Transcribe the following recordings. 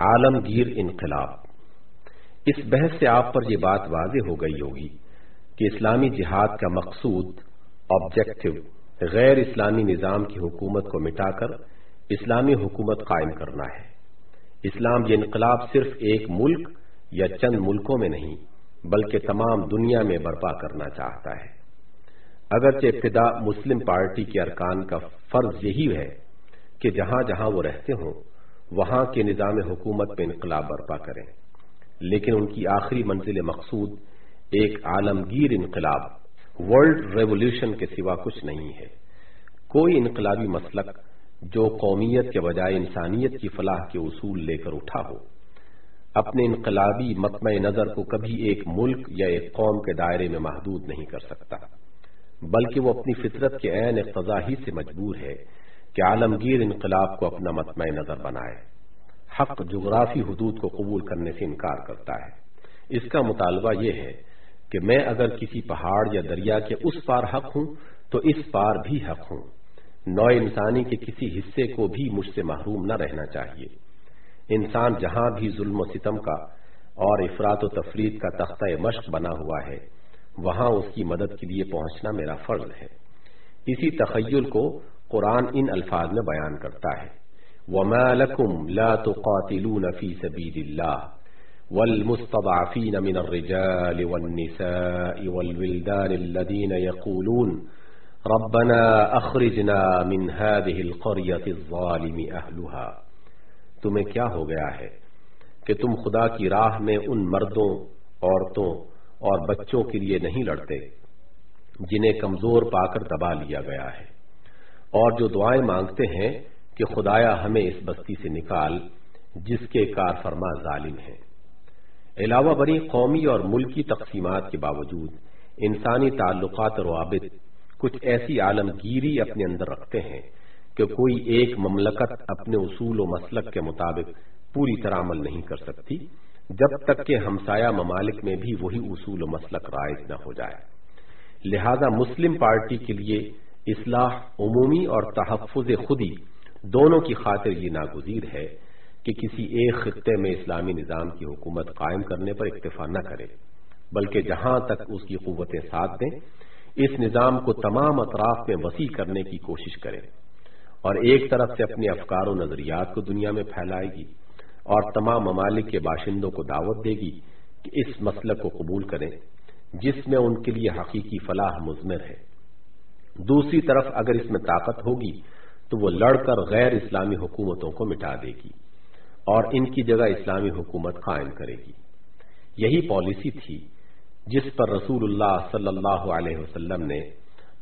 عالمگیر انقلاب۔ اس بحث سے آپ پر یہ بات واضح ہو گئی ہوگی کہ اسلامی جہاد کا مقصود آبجیکٹو غیر اسلامی نظام کی حکومت کو مٹا کر اسلامی حکومت قائم کرنا ہے۔ اسلام یہ انقلاب صرف ایک ملک یا چند ملکوں میں نہیں، بلکہ تمام دنیا میں برپا کرنا چاہتا ہے۔ اگرچہ ابتدا مسلم پارٹی کے ارکان کا فرض یہی ہے کہ جہاں جہاں وہ رہتے ہوں وہاں کے نظام حکومت پہ انقلاب برپا کریں۔ لیکن ان کی آخری منزل مقصود ایک عالمگیر انقلاب ورلڈ ریولیوشن کے سوا کچھ نہیں ہے۔ کوئی انقلابی مسلک جو قومیت کے بجائے انسانیت کی فلاح کے اصول لے کر اٹھا ہو، اپنے انقلابی مطمع نظر کو کبھی ایک ملک یا ایک قوم کے دائرے میں محدود نہیں کر سکتا، بلکہ وہ اپنی فطرت کے عین اقتضا ہی سے مجبور ہے۔ کہ عالمگیر انقلاب کو اپنا مطمع نظر بنائے۔ حق جغرافی حدود کو قبول کرنے سے انکار کرتا ہے۔ اس کا مطالبہ یہ ہے کہ میں اگر کسی پہاڑ یا دریا کے اس پار حق ہوں، تو اس پار بھی حق ہوں۔ نو انسانی کے کسی حصے کو بھی مجھ سے محروم نہ رہنا چاہیے۔ انسان جہاں بھی ظلم و ستم کا اور افراد و تفرید کا تختہ مشق بنا ہوا ہے، وہاں اس کی مدد کے لیے پہنچنا میرا فرض ہے۔ اسی تخیل کو قرآن ان الفاظ میں بیان کرتا ہے۔ وما لكم لا تقاتلون في سبيل الله والمستضعفين من الرجال والنساء والولدان الذين يقولون ربنا اخرجنا من هذه القرية الظالم اهلها تمہیں کیا ہو گیا ہے کہ تم خدا کی راہ میں ان مردوں، عورتوں اور بچوں کے لیے نہیں لڑتے جنہیں کمزور پا کر دبا لیا گیا ہے۔ اور جو دعائیں مانگتے ہیں کہ خدایا ہمیں اس بستی سے نکال، جس کے کار فرما ظالم ہیں۔ علاوہ بری قومی اور ملکی تقسیمات کے باوجود، انسانی تعلقات اور روابط کچھ ایسی عالمگیری اپنے اندر رکھتے ہیں کہ کوئی ایک مملکت اپنے اصول و مسلک کے مطابق پوری طرح عمل نہیں کر سکتی، جب تک کہ ہمسایہ ممالک میں بھی وہی اصول و مسلک رائج نہ ہو جائے۔ لہذا مسلم پارٹی کے لیے اصلاح، عمومی اور تحفظ خودی دونوں کی خاطر یہ ناگزیر ہے کہ کسی ایک خطے میں اسلامی نظام کی حکومت قائم کرنے پر اکتفا نہ کرے، بلکہ جہاں تک اس کی قوتیں ساتھ دیں، اس نظام کو تمام اطراف میں وسیع کرنے کی کوشش کرے اور ایک طرف سے اپنے افکار و نظریات کو دنیا میں پھیلائے گی اور تمام ممالک کے باشندوں کو دعوت دے گی کہ اس مسلک کو قبول کریں، جس میں ان کے لیے حقیقی فلاح مضمر ہے۔ دوسری طرف اگر اس میں طاقت ہوگی تو وہ لڑ کر غیر اسلامی حکومتوں کو مٹا دے گی اور ان کی جگہ اسلامی حکومت قائم کرے گی۔ یہی پالیسی تھی جس پر رسول اللہ صلی اللہ علیہ وسلم نے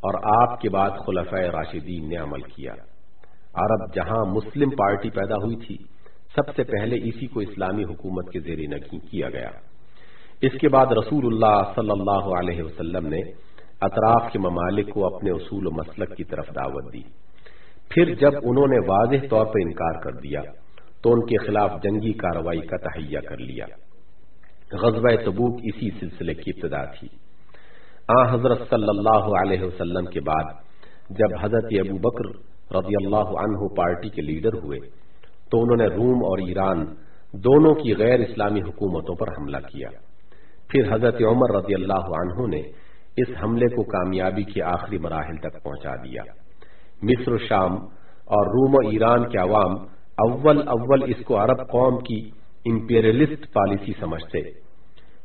اور آپ کے بعد خلفۂ راشدین نے عمل کیا۔ عرب جہاں مسلم پارٹی پیدا ہوئی تھی، سب سے پہلے اسی کو اسلامی حکومت کے زیر نگی کیا گیا۔ اس کے بعد رسول اللہ صلی اللہ علیہ وسلم نے اطراف کے ممالک کو اپنے اصول و مسلک کی طرف دعوت دی۔ پھر جب انہوں نے واضح طور پر انکار کر دیا، تو ان کے خلاف جنگی کارروائی کا تہیا کر لیا۔ غزوہ تبوک اسی سلسلے کی ابتدا تھی۔ آ حضرت صلی اللہ علیہ وسلم کے بعد، جب حضرت ابو بکر رضی اللہ عنہ پارٹی کے لیڈر ہوئے، تو انہوں نے روم اور ایران دونوں کی غیر اسلامی حکومتوں پر حملہ کیا۔ پھر حضرت عمر رضی اللہ عنہ نے اس حملے کو کامیابی کے آخری مراحل تک پہنچا دیا۔ مصر و شام اور روم و ایران کے عوام اول اول اس کو عرب قوم کی امپیریلسٹ پالیسی سمجھتے۔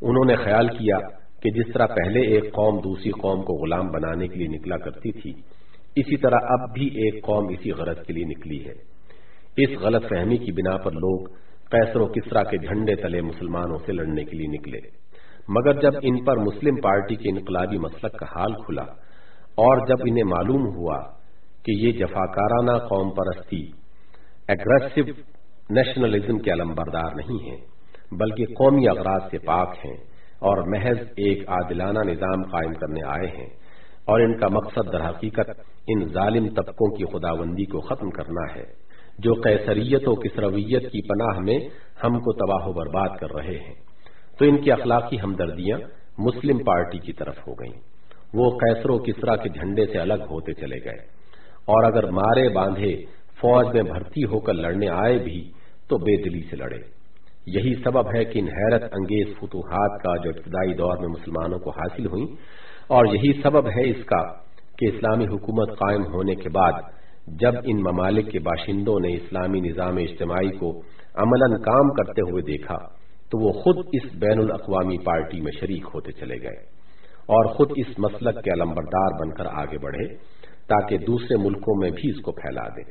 انہوں نے خیال کیا کہ جس طرح پہلے ایک قوم دوسری قوم کو غلام بنانے کے لیے نکلا کرتی تھی، اسی طرح اب بھی ایک قوم اسی غرض کے لیے نکلی ہے۔ اس غلط فہمی کی بنا پر لوگ قیصر و کسرا کے جھنڈے تلے مسلمانوں سے لڑنے کے لیے نکلے۔ مگر جب ان پر مسلم پارٹی کے انقلابی مسلک کا حال کھلا اور جب انہیں معلوم ہوا کہ یہ جفاکارانہ قوم پرستی اگریسو نیشنلزم کے علم بردار نہیں ہیں، بلکہ قومی اغراض سے پاک ہیں اور محض ایک عادلانہ نظام قائم کرنے آئے ہیں اور ان کا مقصد در حقیقت ان ظالم طبقوں کی خداوندی کو ختم کرنا ہے، جو قیصریت و کسرویت کی پناہ میں ہم کو تباہ و برباد کر رہے ہیں۔ تو ان کی اخلاقی ہمدردیاں مسلم پارٹی کی طرف ہو گئیں۔ وہ قیصر و کسرا کے جھنڈے سے الگ ہوتے چلے گئے۔ اور اگر مارے باندھے فوج میں بھرتی ہو کر لڑنے آئے بھی تو بے دلی سے لڑے۔ یہی سبب ہے کہ ان حیرت انگیز فتوحات کا جو ابتدائی دور میں مسلمانوں کو حاصل ہوئی اور یہی سبب ہے اس کا کہ اسلامی حکومت قائم ہونے کے بعد جب ان ممالک کے باشندوں نے اسلامی نظام اجتماعی کو عملاً کام کرتے ہوئے دیکھا تو وہ خود اس بین الاقوامی پارٹی میں شریک ہوتے چلے گئے اور خود اس مسلک کے علمبردار بن کر آگے بڑھے تاکہ دوسرے ملکوں میں بھی اس کو پھیلا دیں